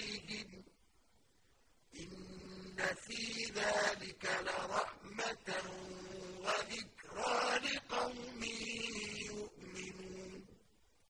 عليهم إن في ذلك لرحمة